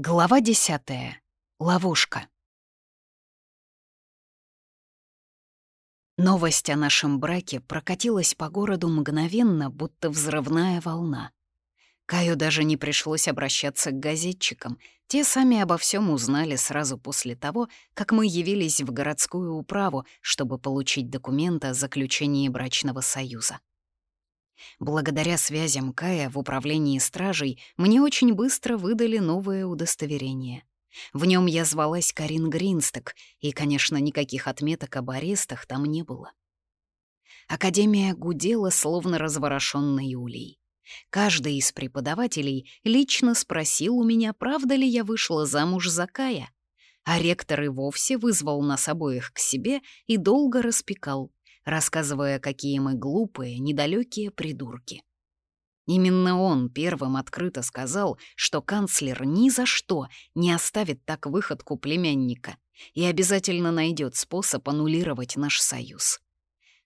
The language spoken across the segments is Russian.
Глава десятая. Ловушка. Новость о нашем браке прокатилась по городу мгновенно, будто взрывная волна. Каю даже не пришлось обращаться к газетчикам. Те сами обо всем узнали сразу после того, как мы явились в городскую управу, чтобы получить документ о заключении брачного союза. Благодаря связям Кая в управлении стражей мне очень быстро выдали новое удостоверение. В нем я звалась Карин Гринсток, и, конечно, никаких отметок об арестах там не было. Академия гудела, словно разворошенной улей. Каждый из преподавателей лично спросил у меня, правда ли я вышла замуж за Кая, а ректор и вовсе вызвал нас обоих к себе и долго распекал, рассказывая, какие мы глупые, недалекие придурки. Именно он первым открыто сказал, что канцлер ни за что не оставит так выходку племянника и обязательно найдет способ аннулировать наш союз.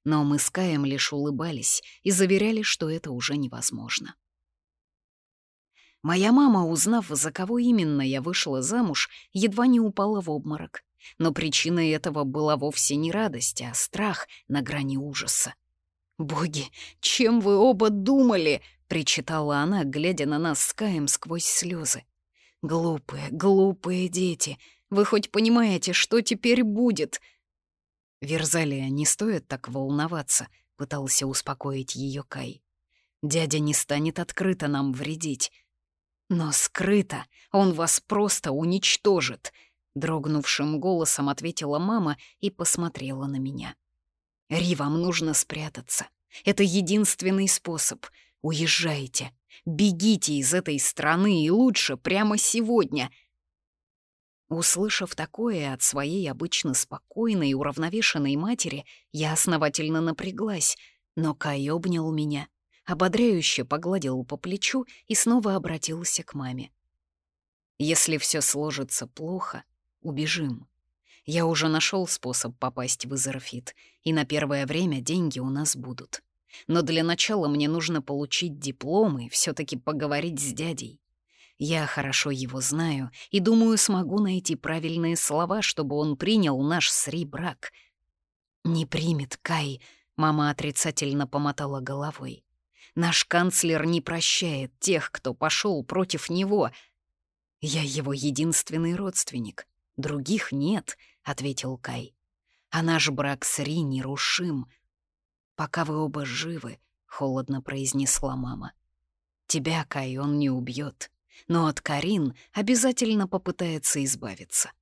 Но мы с Каем лишь улыбались и заверяли, что это уже невозможно. Моя мама, узнав, за кого именно я вышла замуж, едва не упала в обморок. Но причиной этого была вовсе не радость, а страх на грани ужаса. «Боги, чем вы оба думали?» — причитала она, глядя на нас с Каем сквозь слезы. «Глупые, глупые дети, вы хоть понимаете, что теперь будет?» «Верзалия, не стоит так волноваться», — пытался успокоить ее Кай. «Дядя не станет открыто нам вредить. Но скрыто он вас просто уничтожит», Дрогнувшим голосом ответила мама и посмотрела на меня. «Ри, вам нужно спрятаться. Это единственный способ. Уезжайте. Бегите из этой страны и лучше прямо сегодня». Услышав такое от своей обычно спокойной и уравновешенной матери, я основательно напряглась, но Кай обнял меня, ободряюще погладил по плечу и снова обратился к маме. «Если все сложится плохо, убежим. Я уже нашел способ попасть в Изерфит, и на первое время деньги у нас будут. Но для начала мне нужно получить диплом и все таки поговорить с дядей. Я хорошо его знаю и думаю, смогу найти правильные слова, чтобы он принял наш сри брак. «Не примет, Кай», — мама отрицательно помотала головой. «Наш канцлер не прощает тех, кто пошел против него. Я его единственный родственник. «Других нет», — ответил Кай. «А наш брак с Ри нерушим». «Пока вы оба живы», — холодно произнесла мама. «Тебя, Кай, он не убьет, но от Карин обязательно попытается избавиться».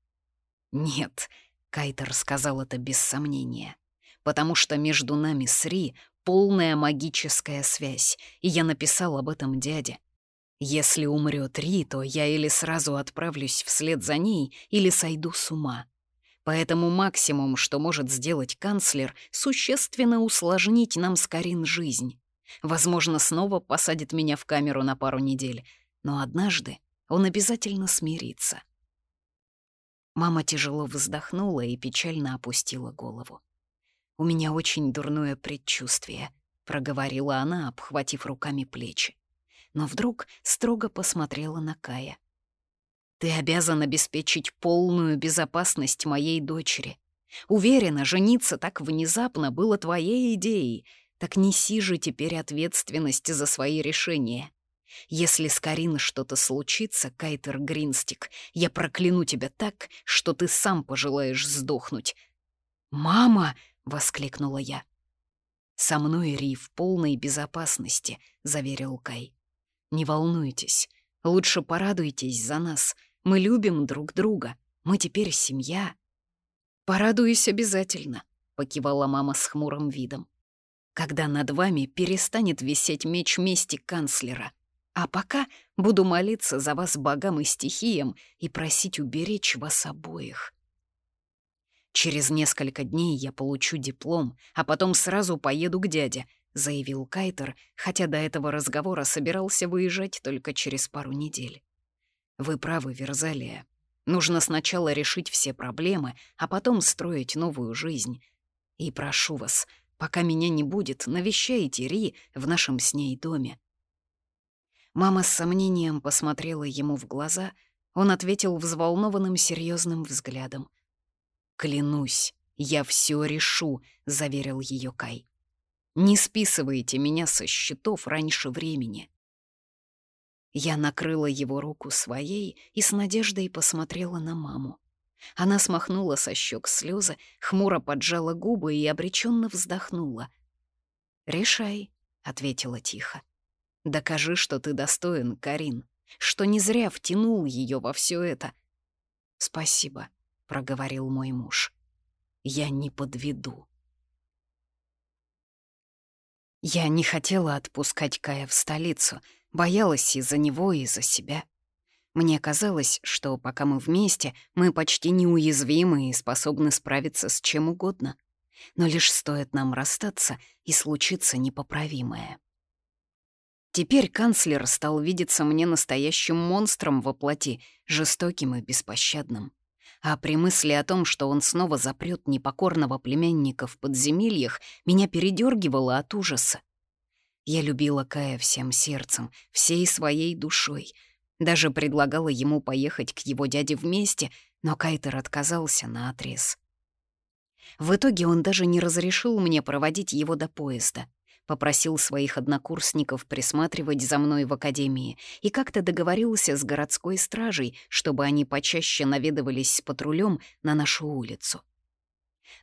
«Нет», — Кайтер сказал это без сомнения, «потому что между нами с Ри полная магическая связь, и я написал об этом дяде. Если умрет Ри, то я или сразу отправлюсь вслед за ней, или сойду с ума. Поэтому максимум, что может сделать канцлер, существенно усложнить нам с Карин жизнь. Возможно, снова посадит меня в камеру на пару недель, но однажды он обязательно смирится. Мама тяжело вздохнула и печально опустила голову. «У меня очень дурное предчувствие», — проговорила она, обхватив руками плечи но вдруг строго посмотрела на Кая. «Ты обязан обеспечить полную безопасность моей дочери. Уверена, жениться так внезапно было твоей идеей, так неси же теперь ответственность за свои решения. Если с Карин что-то случится, Кайтер Гринстик, я прокляну тебя так, что ты сам пожелаешь сдохнуть». «Мама!» — воскликнула я. «Со мной Ри в полной безопасности», — заверил Кай. Не волнуйтесь, лучше порадуйтесь за нас. Мы любим друг друга, мы теперь семья». «Порадуюсь обязательно», — покивала мама с хмурым видом. «Когда над вами перестанет висеть меч мести канцлера. А пока буду молиться за вас богам и стихиям и просить уберечь вас обоих». Через несколько дней я получу диплом, а потом сразу поеду к дяде, — заявил Кайтер, хотя до этого разговора собирался выезжать только через пару недель. «Вы правы, Верзалия. Нужно сначала решить все проблемы, а потом строить новую жизнь. И прошу вас, пока меня не будет, навещайте Ри в нашем с ней доме». Мама с сомнением посмотрела ему в глаза, Он ответил взволнованным серьезным взглядом. «Клянусь, я все решу», — заверил ее Кай. «Не списывайте меня со счетов раньше времени». Я накрыла его руку своей и с надеждой посмотрела на маму. Она смахнула со щек слезы, хмуро поджала губы и обреченно вздохнула. «Решай», — ответила тихо. «Докажи, что ты достоин, Карин, что не зря втянул ее во все это». «Спасибо», — проговорил мой муж. «Я не подведу». Я не хотела отпускать Кая в столицу, боялась и за него, и за себя. Мне казалось, что пока мы вместе, мы почти неуязвимы и способны справиться с чем угодно. Но лишь стоит нам расстаться, и случится непоправимое. Теперь канцлер стал видеться мне настоящим монстром во плоти, жестоким и беспощадным. А при мысли о том, что он снова запрет непокорного племянника в подземельях, меня передергивало от ужаса. Я любила Кая всем сердцем, всей своей душой. Даже предлагала ему поехать к его дяде вместе, но Кайтер отказался на отрез. В итоге он даже не разрешил мне проводить его до поезда. Попросил своих однокурсников присматривать за мной в академии и как-то договорился с городской стражей, чтобы они почаще наведывались с патрулем на нашу улицу.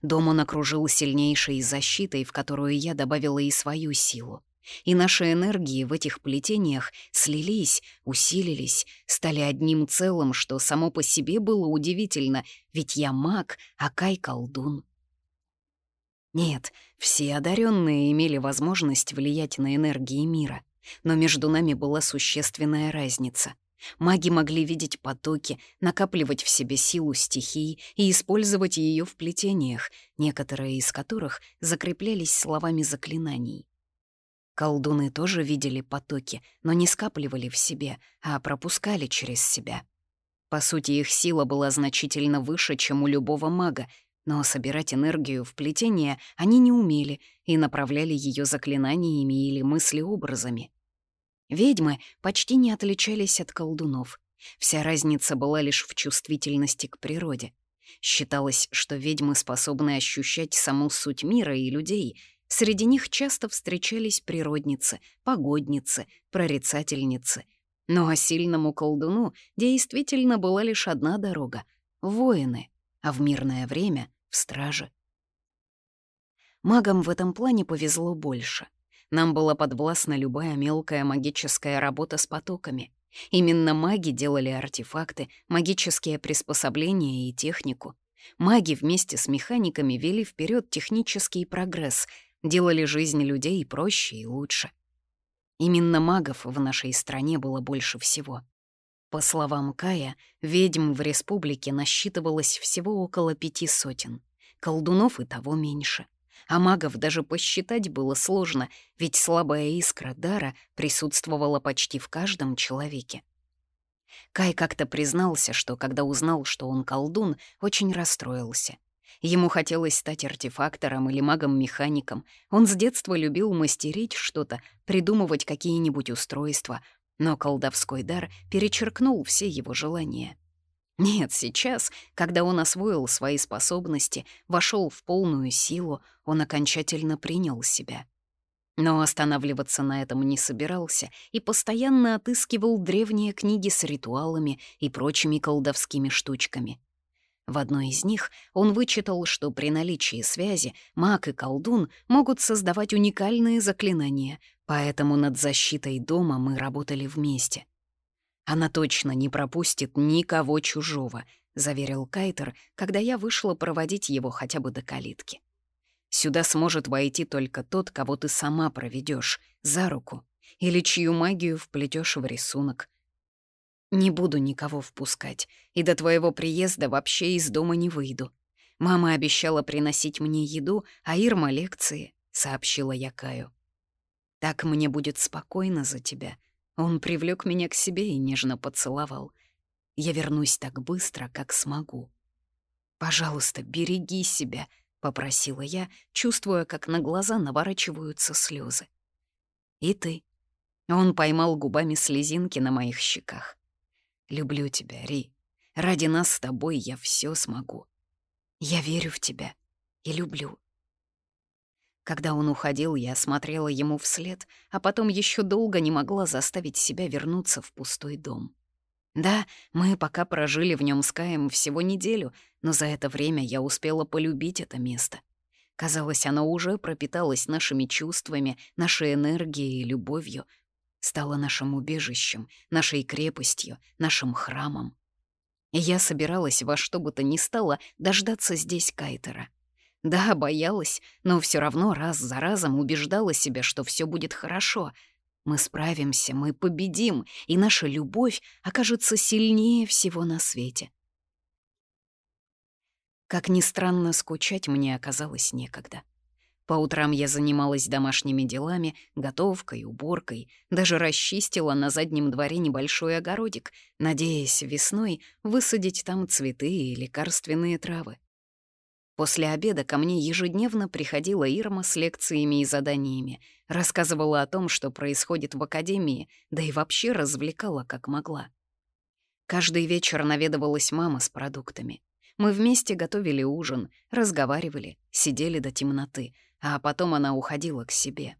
Дом он окружил сильнейшей защитой, в которую я добавила и свою силу. И наши энергии в этих плетениях слились, усилились, стали одним целым, что само по себе было удивительно, ведь я маг, а Кай — колдун. Нет, все одаренные имели возможность влиять на энергии мира, но между нами была существенная разница. Маги могли видеть потоки, накапливать в себе силу стихий и использовать ее в плетениях, некоторые из которых закреплялись словами заклинаний. Колдуны тоже видели потоки, но не скапливали в себе, а пропускали через себя. По сути, их сила была значительно выше, чем у любого мага, но собирать энергию в плетение они не умели и направляли ее заклинаниями или мыслеобразами. Ведьмы почти не отличались от колдунов. Вся разница была лишь в чувствительности к природе. Считалось, что ведьмы способны ощущать саму суть мира и людей. Среди них часто встречались природницы, погодницы, прорицательницы. Но о сильному колдуну действительно была лишь одна дорога — воины, а в мирное время в страже. Магам в этом плане повезло больше. Нам была подвластна любая мелкая магическая работа с потоками. Именно маги делали артефакты, магические приспособления и технику. Маги вместе с механиками вели вперед технический прогресс, делали жизнь людей проще и лучше. Именно магов в нашей стране было больше всего. По словам Кая, ведьм в республике насчитывалось всего около пяти сотен. Колдунов и того меньше. А магов даже посчитать было сложно, ведь слабая искра дара присутствовала почти в каждом человеке. Кай как-то признался, что когда узнал, что он колдун, очень расстроился. Ему хотелось стать артефактором или магом-механиком. Он с детства любил мастерить что-то, придумывать какие-нибудь устройства, но колдовской дар перечеркнул все его желания. Нет, сейчас, когда он освоил свои способности, вошел в полную силу, он окончательно принял себя. Но останавливаться на этом не собирался и постоянно отыскивал древние книги с ритуалами и прочими колдовскими штучками. В одной из них он вычитал, что при наличии связи маг и колдун могут создавать уникальные заклинания, поэтому над защитой дома мы работали вместе. «Она точно не пропустит никого чужого», — заверил Кайтер, когда я вышла проводить его хотя бы до калитки. «Сюда сможет войти только тот, кого ты сама проведешь за руку или чью магию вплетешь в рисунок. Не буду никого впускать, и до твоего приезда вообще из дома не выйду. Мама обещала приносить мне еду, а Ирма — лекции», — сообщила я Каю. «Так мне будет спокойно за тебя». Он привлек меня к себе и нежно поцеловал. Я вернусь так быстро, как смогу. «Пожалуйста, береги себя», — попросила я, чувствуя, как на глаза наворачиваются слезы. «И ты». Он поймал губами слезинки на моих щеках. Люблю тебя, Ри. Ради нас с тобой я все смогу. Я верю в тебя и люблю. Когда он уходил, я смотрела ему вслед, а потом еще долго не могла заставить себя вернуться в пустой дом. Да, мы пока прожили в нем с Каем всего неделю, но за это время я успела полюбить это место. Казалось, оно уже пропиталось нашими чувствами, нашей энергией и любовью, стало нашим убежищем, нашей крепостью, нашим храмом. Я собиралась во что бы то ни стало дождаться здесь Кайтера — да, боялась, но все равно раз за разом убеждала себя, что все будет хорошо. Мы справимся, мы победим, и наша любовь окажется сильнее всего на свете. Как ни странно, скучать мне оказалось некогда. По утрам я занималась домашними делами, готовкой, уборкой, даже расчистила на заднем дворе небольшой огородик, надеясь весной высадить там цветы и лекарственные травы. После обеда ко мне ежедневно приходила Ирма с лекциями и заданиями, рассказывала о том, что происходит в академии, да и вообще развлекала как могла. Каждый вечер наведывалась мама с продуктами. Мы вместе готовили ужин, разговаривали, сидели до темноты, а потом она уходила к себе.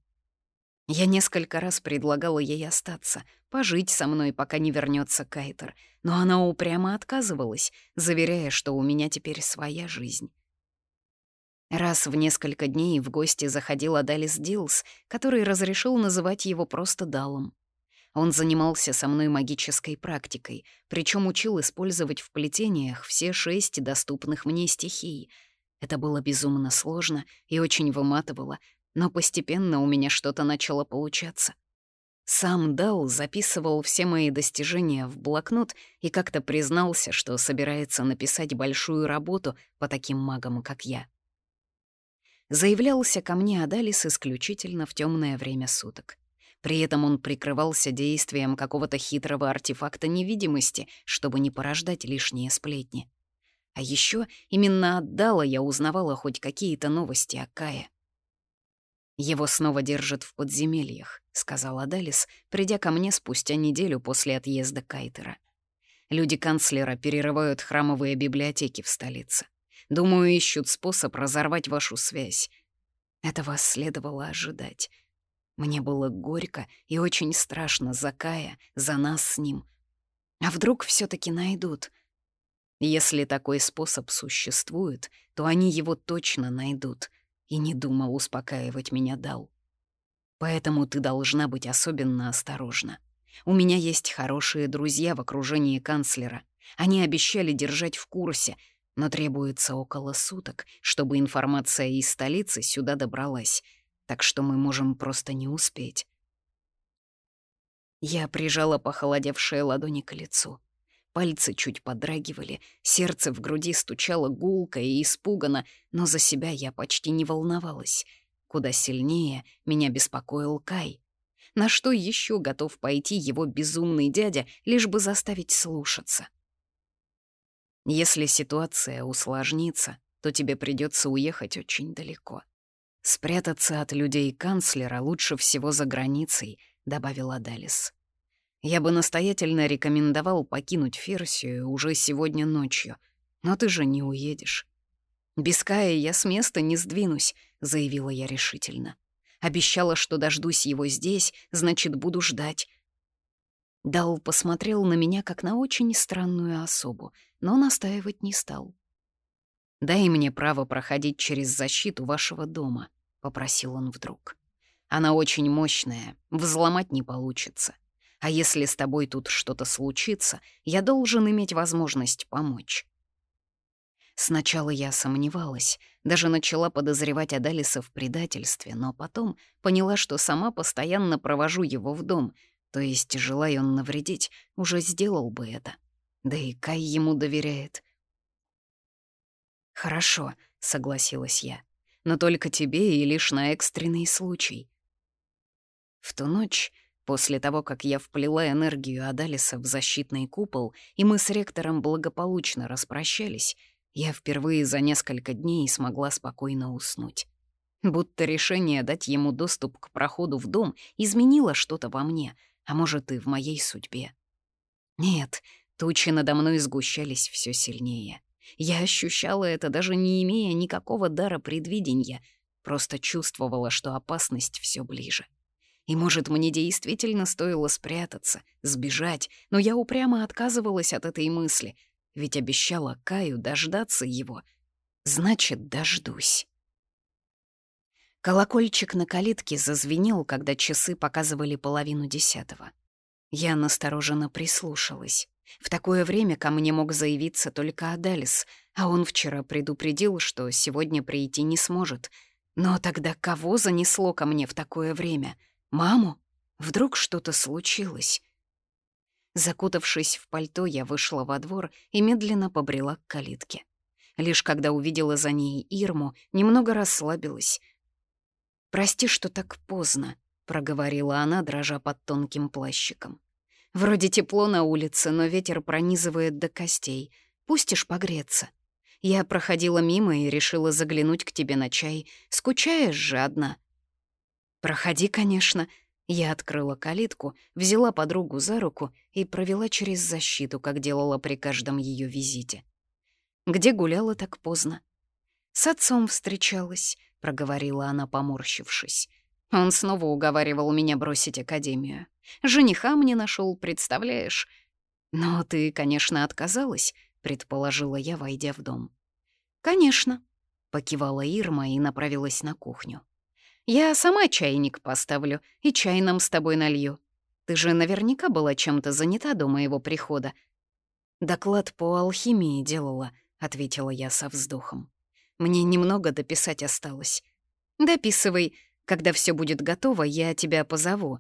Я несколько раз предлагала ей остаться, пожить со мной, пока не вернется Кайтер, но она упрямо отказывалась, заверяя, что у меня теперь своя жизнь. Раз в несколько дней в гости заходил Адалис Дилс, который разрешил называть его просто Далом. Он занимался со мной магической практикой, причем учил использовать в плетениях все шесть доступных мне стихий. Это было безумно сложно и очень выматывало, но постепенно у меня что-то начало получаться. Сам Дал записывал все мои достижения в блокнот и как-то признался, что собирается написать большую работу по таким магам, как я заявлялся ко мне Адалис исключительно в темное время суток. При этом он прикрывался действием какого-то хитрого артефакта невидимости, чтобы не порождать лишние сплетни. А еще именно от я узнавала хоть какие-то новости о Кае. «Его снова держат в подземельях», — сказал Адалис, придя ко мне спустя неделю после отъезда Кайтера. «Люди канцлера перерывают храмовые библиотеки в столице. Думаю, ищут способ разорвать вашу связь. Этого следовало ожидать. Мне было горько и очень страшно за Кая, за нас с ним. А вдруг все таки найдут? Если такой способ существует, то они его точно найдут. И не думал успокаивать меня дал. Поэтому ты должна быть особенно осторожна. У меня есть хорошие друзья в окружении канцлера. Они обещали держать в курсе, но требуется около суток, чтобы информация из столицы сюда добралась, так что мы можем просто не успеть. Я прижала похолодевшие ладони к лицу. Пальцы чуть подрагивали, сердце в груди стучало гулко и испуганно, но за себя я почти не волновалась. Куда сильнее меня беспокоил Кай. На что еще готов пойти его безумный дядя, лишь бы заставить слушаться? Если ситуация усложнится, то тебе придется уехать очень далеко. Спрятаться от людей канцлера лучше всего за границей, добавила Далис. Я бы настоятельно рекомендовал покинуть Ферсию уже сегодня ночью, но ты же не уедешь. «Без Кая я с места не сдвинусь», — заявила я решительно. Обещала, что дождусь его здесь, значит, буду ждать. Дал посмотрел на меня как на очень странную особу, но настаивать не стал. «Дай мне право проходить через защиту вашего дома», — попросил он вдруг. «Она очень мощная, взломать не получится. А если с тобой тут что-то случится, я должен иметь возможность помочь». Сначала я сомневалась, даже начала подозревать Адалиса в предательстве, но потом поняла, что сама постоянно провожу его в дом, то есть, желая он навредить, уже сделал бы это. Да и Кай ему доверяет. «Хорошо», — согласилась я, — «но только тебе и лишь на экстренный случай». В ту ночь, после того, как я вплела энергию Адалиса в защитный купол, и мы с ректором благополучно распрощались, я впервые за несколько дней смогла спокойно уснуть. Будто решение дать ему доступ к проходу в дом изменило что-то во мне — а может, и в моей судьбе. Нет, Тучи надо мной сгущались все сильнее. Я ощущала это, даже не имея никакого дара предвидения, просто чувствовала, что опасность все ближе. И, может, мне действительно стоило спрятаться, сбежать, но я упрямо отказывалась от этой мысли, ведь обещала Каю дождаться его. Значит, дождусь. Колокольчик на калитке зазвенел, когда часы показывали половину десятого. Я настороженно прислушалась. В такое время ко мне мог заявиться только Адалис, а он вчера предупредил, что сегодня прийти не сможет. Но тогда кого занесло ко мне в такое время? Маму? Вдруг что-то случилось? Закутавшись в пальто, я вышла во двор и медленно побрела к калитке. Лишь когда увидела за ней Ирму, немного расслабилась. «Прости, что так поздно», — проговорила она, дрожа под тонким плащиком. Вроде тепло на улице, но ветер пронизывает до костей. Пустишь погреться. Я проходила мимо и решила заглянуть к тебе на чай. Скучаешь же одна?» «Проходи, конечно». Я открыла калитку, взяла подругу за руку и провела через защиту, как делала при каждом ее визите. «Где гуляла так поздно?» «С отцом встречалась», — проговорила она, поморщившись. Он снова уговаривал меня бросить академию. Жениха мне нашел, представляешь? Но ты, конечно, отказалась, предположила я, войдя в дом. Конечно, покивала Ирма и направилась на кухню. Я сама чайник поставлю и чай нам с тобой налью. Ты же наверняка была чем-то занята до моего прихода. Доклад по алхимии делала, ответила я со вздохом. Мне немного дописать осталось. Дописывай, когда все будет готово, я тебя позову».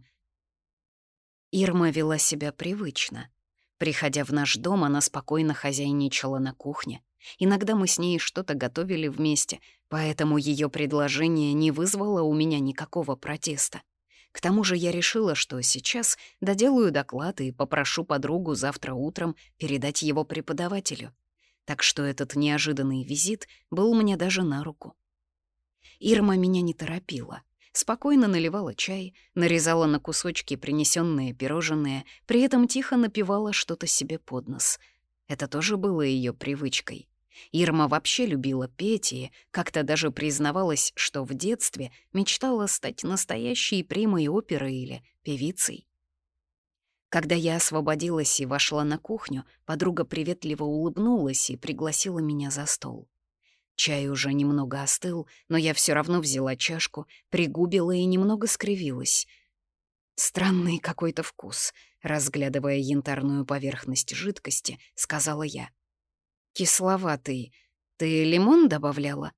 Ирма вела себя привычно. Приходя в наш дом, она спокойно хозяйничала на кухне. Иногда мы с ней что-то готовили вместе, поэтому ее предложение не вызвало у меня никакого протеста. К тому же я решила, что сейчас доделаю доклад и попрошу подругу завтра утром передать его преподавателю. Так что этот неожиданный визит был мне даже на руку. Ирма меня не торопила спокойно наливала чай, нарезала на кусочки принесенные пирожные, при этом тихо напевала что-то себе под нос. Это тоже было ее привычкой. Ирма вообще любила петь и как-то даже признавалась, что в детстве мечтала стать настоящей примой оперы или певицей. Когда я освободилась и вошла на кухню, подруга приветливо улыбнулась и пригласила меня за стол. Чай уже немного остыл, но я все равно взяла чашку, пригубила и немного скривилась. «Странный какой-то вкус», — разглядывая янтарную поверхность жидкости, сказала я. «Кисловатый. Ты лимон добавляла?»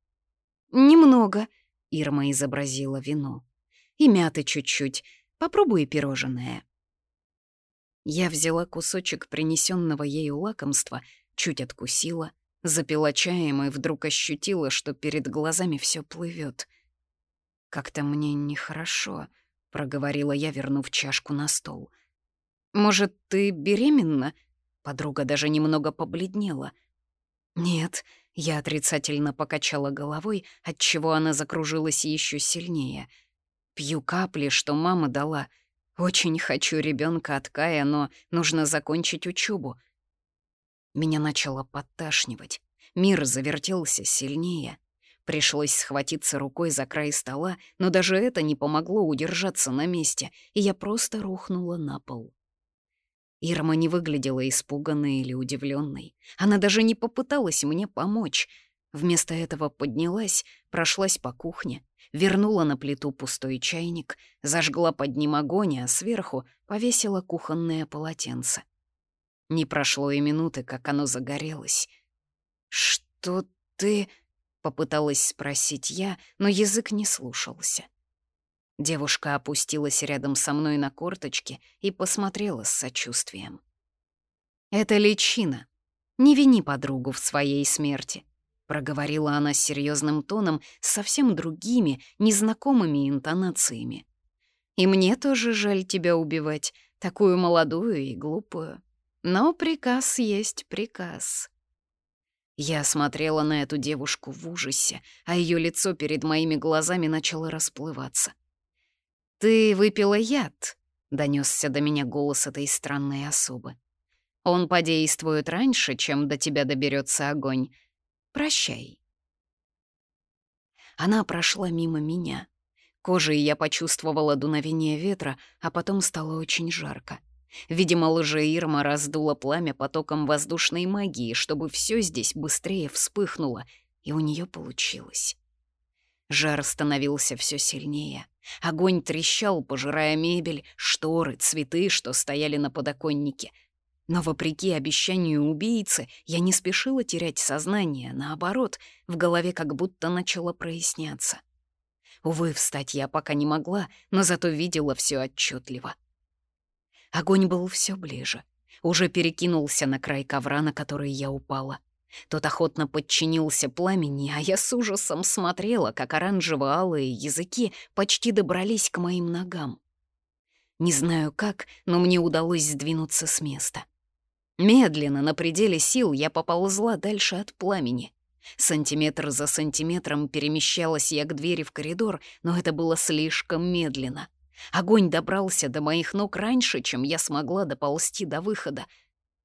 «Немного», — Ирма изобразила вино. «И мяты чуть-чуть. Попробуй пирожное». Я взяла кусочек принесенного ею лакомства, чуть откусила, Запила чаем и вдруг ощутила, что перед глазами все плывет. «Как-то мне нехорошо», — проговорила я, вернув чашку на стол. «Может, ты беременна?» Подруга даже немного побледнела. «Нет», — я отрицательно покачала головой, отчего она закружилась еще сильнее. «Пью капли, что мама дала. Очень хочу ребенка от Кая, но нужно закончить учебу. Меня начало подташнивать. Мир завертелся сильнее. Пришлось схватиться рукой за край стола, но даже это не помогло удержаться на месте, и я просто рухнула на пол. Ирма не выглядела испуганной или удивленной. Она даже не попыталась мне помочь. Вместо этого поднялась, прошлась по кухне, вернула на плиту пустой чайник, зажгла под ним огонь, а сверху повесила кухонное полотенце. Не прошло и минуты, как оно загорелось. «Что ты...» — попыталась спросить я, но язык не слушался. Девушка опустилась рядом со мной на корточки и посмотрела с сочувствием. «Это личина. Не вини подругу в своей смерти», — проговорила она серьезным тоном, с совсем другими, незнакомыми интонациями. «И мне тоже жаль тебя убивать, такую молодую и глупую. Но приказ есть приказ. Я смотрела на эту девушку в ужасе, а ее лицо перед моими глазами начало расплываться. «Ты выпила яд», — донесся до меня голос этой странной особы. Он подействует раньше, чем до тебя доберется огонь. Прощай. Она прошла мимо меня. Кожей я почувствовала дуновение ветра, а потом стало очень жарко. Видимо, лжеирма раздула пламя потоком воздушной магии, чтобы все здесь быстрее вспыхнуло, и у нее получилось. Жар становился все сильнее. Огонь трещал, пожирая мебель, шторы, цветы, что стояли на подоконнике. Но вопреки обещанию убийцы, я не спешила терять сознание, наоборот, в голове как будто начало проясняться. Увы, встать я пока не могла, но зато видела все отчетливо. Огонь был все ближе. Уже перекинулся на край ковра, на который я упала. Тот охотно подчинился пламени, а я с ужасом смотрела, как оранжево-алые языки почти добрались к моим ногам. Не знаю как, но мне удалось сдвинуться с места. Медленно, на пределе сил, я поползла дальше от пламени. Сантиметр за сантиметром перемещалась я к двери в коридор, но это было слишком медленно. Огонь добрался до моих ног раньше, чем я смогла доползти до выхода.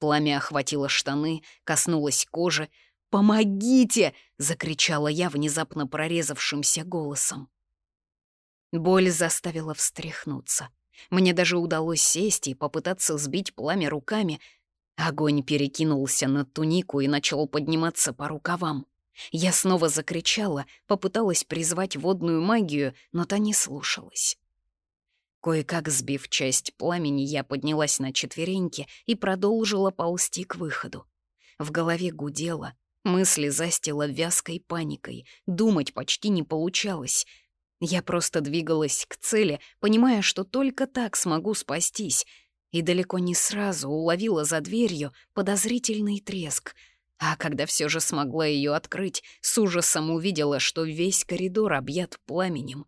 Пламя охватило штаны, коснулось кожи. «Помогите!» — закричала я внезапно прорезавшимся голосом. Боль заставила встряхнуться. Мне даже удалось сесть и попытаться сбить пламя руками. Огонь перекинулся на тунику и начал подниматься по рукавам. Я снова закричала, попыталась призвать водную магию, но та не слушалась. Кое-как сбив часть пламени, я поднялась на четвереньки и продолжила ползти к выходу. В голове гудело, мысли застило вязкой паникой, думать почти не получалось. Я просто двигалась к цели, понимая, что только так смогу спастись, и далеко не сразу уловила за дверью подозрительный треск — а когда все же смогла ее открыть, с ужасом увидела, что весь коридор объят пламенем.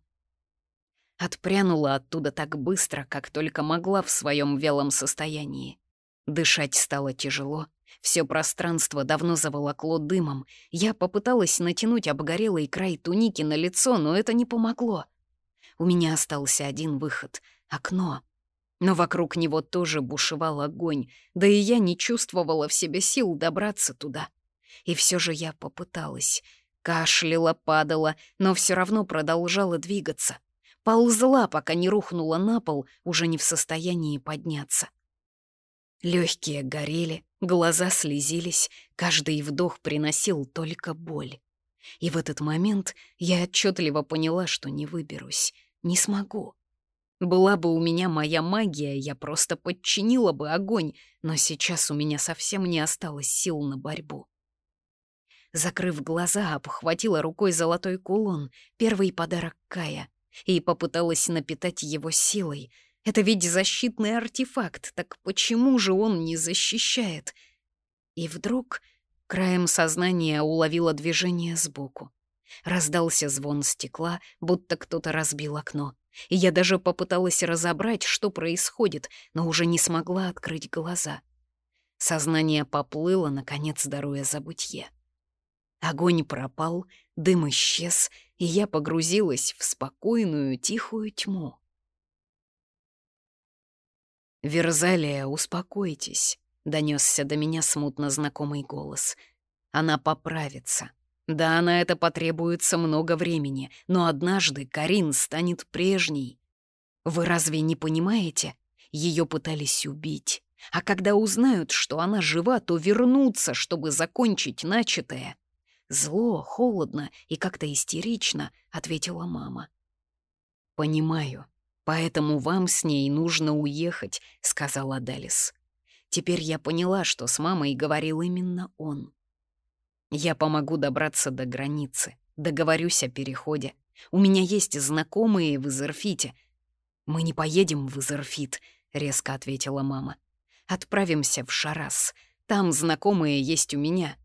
Отпрянула оттуда так быстро, как только могла в своем вялом состоянии. Дышать стало тяжело. Все пространство давно заволокло дымом. Я попыталась натянуть обгорелый край туники на лицо, но это не помогло. У меня остался один выход — окно. Но вокруг него тоже бушевал огонь, да и я не чувствовала в себе сил добраться туда. И все же я попыталась. Кашляла, падала, но все равно продолжала двигаться ползла, пока не рухнула на пол, уже не в состоянии подняться. Легкие горели, глаза слезились, каждый вдох приносил только боль. И в этот момент я отчетливо поняла, что не выберусь, не смогу. Была бы у меня моя магия, я просто подчинила бы огонь, но сейчас у меня совсем не осталось сил на борьбу. Закрыв глаза, обхватила рукой золотой кулон, первый подарок Кая и попыталась напитать его силой. Это ведь защитный артефакт, так почему же он не защищает? И вдруг краем сознания уловила движение сбоку. Раздался звон стекла, будто кто-то разбил окно. И я даже попыталась разобрать, что происходит, но уже не смогла открыть глаза. Сознание поплыло, наконец, даруя забытье. Огонь пропал, дым исчез, и я погрузилась в спокойную, тихую тьму. «Верзалия, успокойтесь», — донесся до меня смутно знакомый голос. «Она поправится. Да, на это потребуется много времени, но однажды Карин станет прежней. Вы разве не понимаете? Ее пытались убить. А когда узнают, что она жива, то вернутся, чтобы закончить начатое. Зло, холодно и как-то истерично, ответила мама. Понимаю, поэтому вам с ней нужно уехать, сказала Далис. Теперь я поняла, что с мамой говорил именно он. Я помогу добраться до границы, договорюсь о переходе. У меня есть знакомые в Изерфите. Мы не поедем в Изерфит, резко ответила мама. Отправимся в Шарас. Там знакомые есть у меня.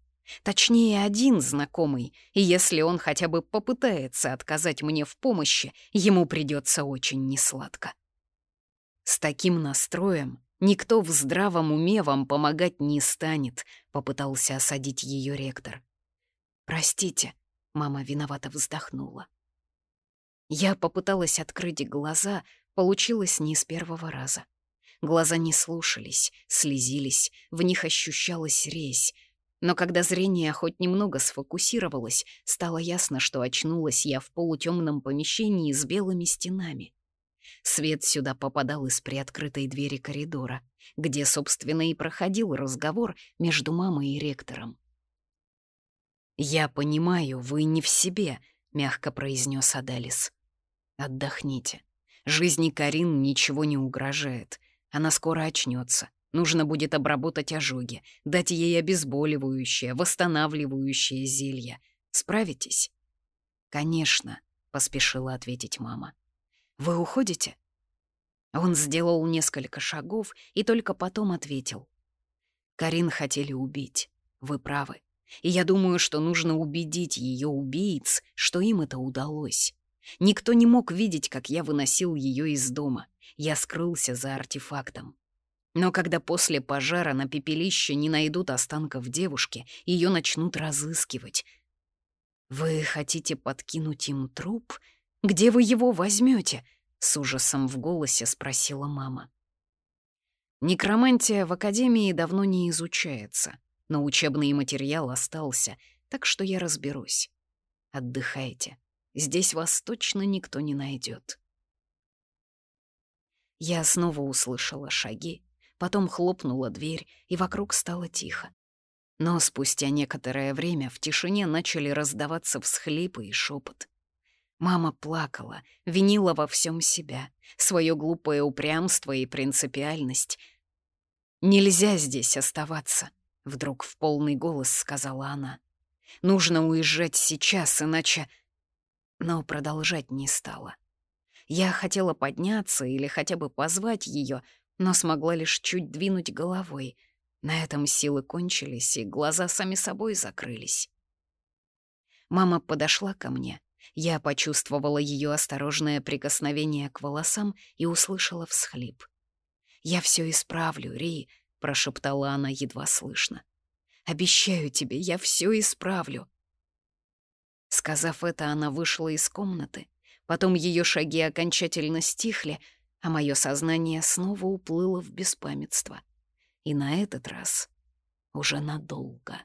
Точнее, один знакомый, и если он хотя бы попытается отказать мне в помощи, ему придется очень несладко. С таким настроем никто в здравом уме вам помогать не станет, попытался осадить ее ректор. Простите, мама виновато вздохнула. Я попыталась открыть глаза, получилось не с первого раза. Глаза не слушались, слезились, в них ощущалась резь. Но когда зрение хоть немного сфокусировалось, стало ясно, что очнулась я в полутемном помещении с белыми стенами. Свет сюда попадал из приоткрытой двери коридора, где, собственно, и проходил разговор между мамой и ректором. «Я понимаю, вы не в себе», — мягко произнес Адалис. «Отдохните. Жизни Карин ничего не угрожает. Она скоро очнется. Нужно будет обработать ожоги, дать ей обезболивающее, восстанавливающее зелье. Справитесь?» «Конечно», — поспешила ответить мама. «Вы уходите?» Он сделал несколько шагов и только потом ответил. «Карин хотели убить. Вы правы. И я думаю, что нужно убедить ее убийц, что им это удалось. Никто не мог видеть, как я выносил ее из дома. Я скрылся за артефактом. Но когда после пожара на пепелище не найдут останков девушки, ее начнут разыскивать. «Вы хотите подкинуть им труп? Где вы его возьмете? с ужасом в голосе спросила мама. Некромантия в Академии давно не изучается, но учебный материал остался, так что я разберусь. Отдыхайте. Здесь вас точно никто не найдет. Я снова услышала шаги, потом хлопнула дверь, и вокруг стало тихо. Но спустя некоторое время в тишине начали раздаваться всхлипы и шепот. Мама плакала, винила во всем себя, свое глупое упрямство и принципиальность. «Нельзя здесь оставаться», — вдруг в полный голос сказала она. «Нужно уезжать сейчас, иначе...» Но продолжать не стала. Я хотела подняться или хотя бы позвать ее, но смогла лишь чуть двинуть головой. На этом силы кончились, и глаза сами собой закрылись. Мама подошла ко мне, я почувствовала ее осторожное прикосновение к волосам и услышала всхлип. «Я все исправлю, Ри», — прошептала она едва слышно. «Обещаю тебе, я все исправлю». Сказав это, она вышла из комнаты. Потом ее шаги окончательно стихли, а мое сознание снова уплыло в беспамятство. И на этот раз уже надолго.